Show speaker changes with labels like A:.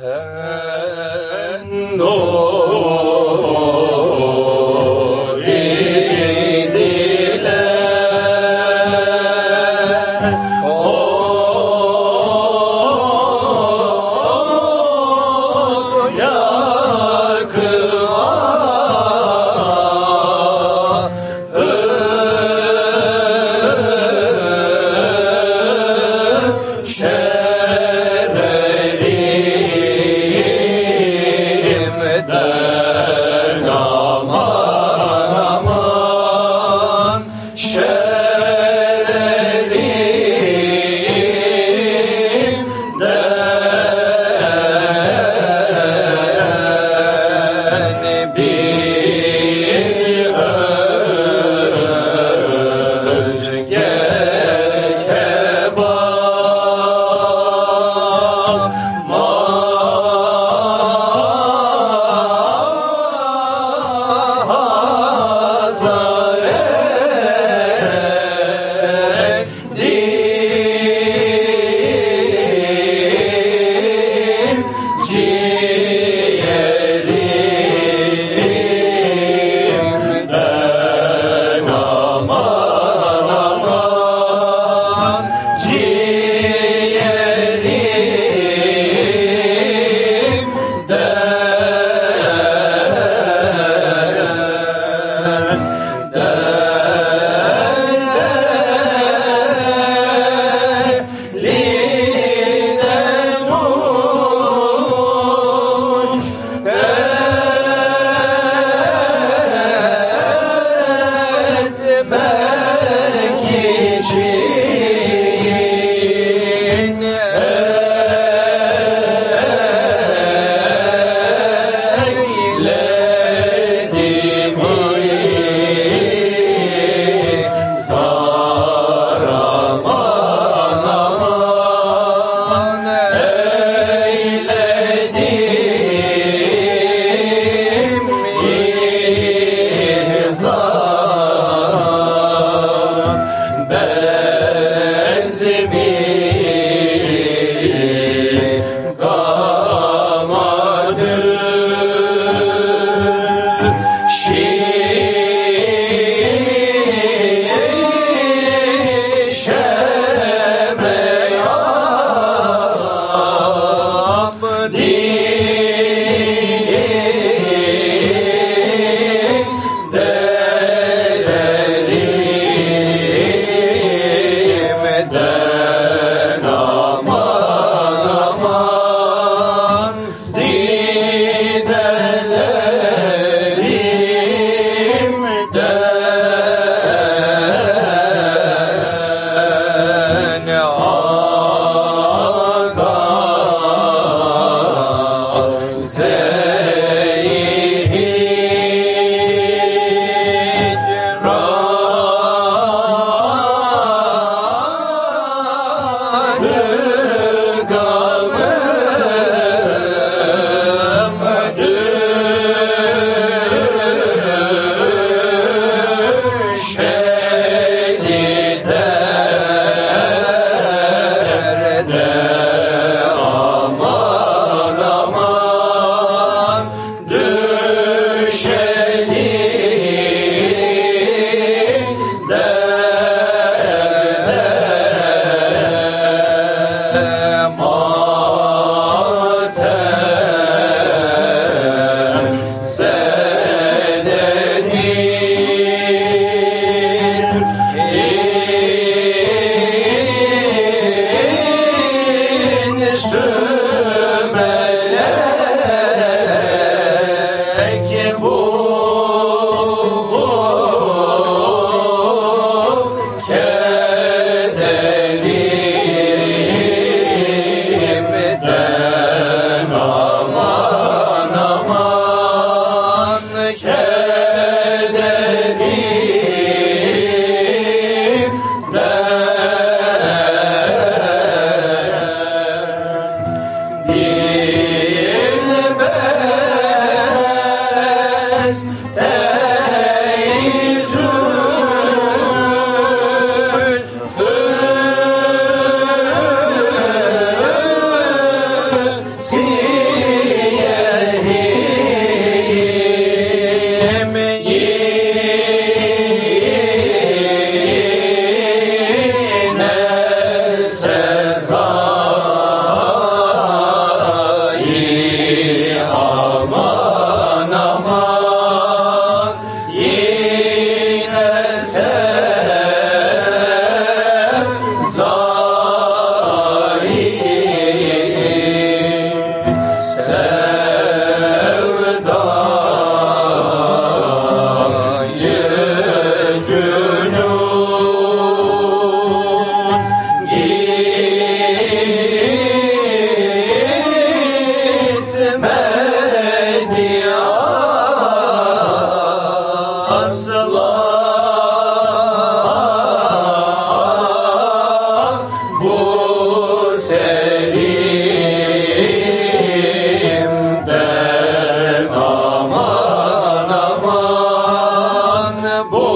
A: Sen ciğerimden yaptı tambor.